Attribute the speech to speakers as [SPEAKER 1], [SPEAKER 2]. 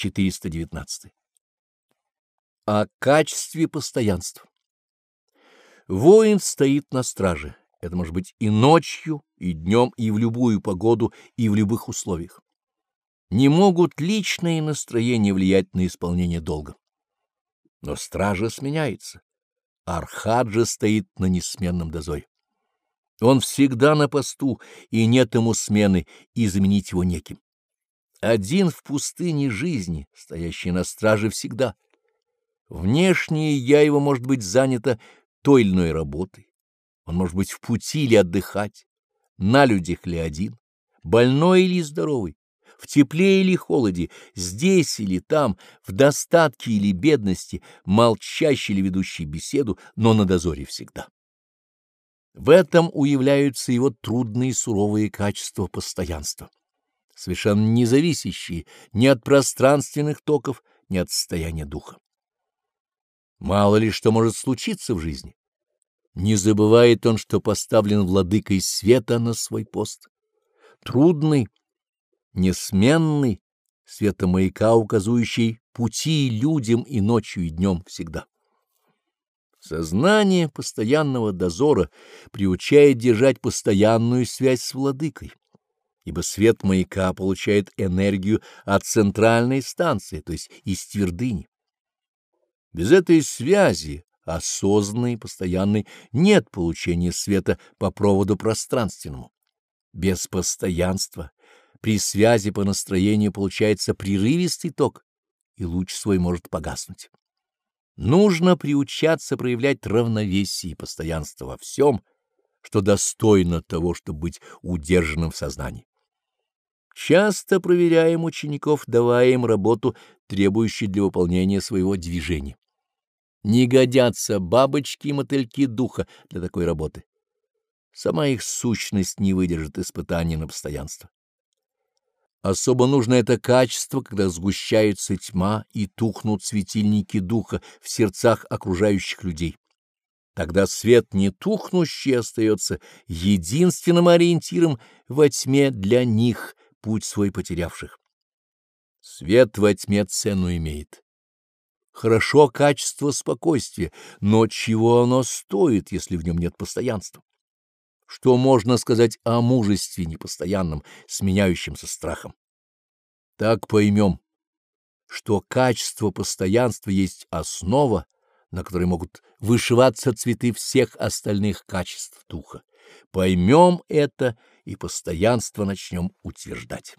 [SPEAKER 1] 419. О качестве постоянства. Воин стоит на страже. Это может быть и ночью, и днем, и в любую погоду, и в любых условиях. Не могут личные настроения влиять на исполнение долга. Но стража сменяется. Архаджа стоит на несменном дозоре. Он всегда на посту, и нет ему смены, и заменить его неким. Один в пустыне жизни, стоящий на страже всегда. Внешнее я его может быть занято той или иной работой. Он может быть в пути или отдыхать, на людях ли один, больной или здоровый, в тепле или холоде, здесь или там, в достатке или бедности, молчащий или ведущий беседу, но на дозоре всегда. В этом уявляются его трудные суровые качества постоянства, совершенно не зависящие ни от пространственных токов, ни от состояния духа. Мало ли что может случиться в жизни. Не забывает он, что поставлен владыкой света на свой пост. Трудный, несменный, светомаяка, указующий пути людям и ночью, и днем всегда. Сознание постоянного дозора приучает держать постоянную связь с владыкой, ибо свет маяка получает энергию от центральной станции, то есть из твердыни. Без этой связи, осознанной и постоянной, нет получения света по проводу пространственному. Без постоянства, при связи по настроению получается прерывистый ток, и луч свой может погаснуть. Нужно приучаться проявлять равновесие и постоянство во всем, что достойно того, чтобы быть удержанным в сознании. Часто проверяем учеников, давая им работу, требующую для выполнения своего движения. Не годятся бабочки и мотыльки духа для такой работы. Сама их сущность не выдержит испытания на постоянство. Особо нужно это качество, когда сгущается тьма и тухнут светильники духа в сердцах окружающих людей. Тогда свет не тухнущий остается единственным ориентиром во тьме для них, путь свой потерявших. Свет во тьме цену имеет. Хорошо качество спокойствия, но чего оно стоит, если в нем нет постоянства? Что можно сказать о мужестве непостоянном, сменяющемся страхом? Так поймем, что качество постоянства есть основа, на которой могут вышиваться цветы всех остальных качеств духа. Поймем это и постоянство начнем утверждать.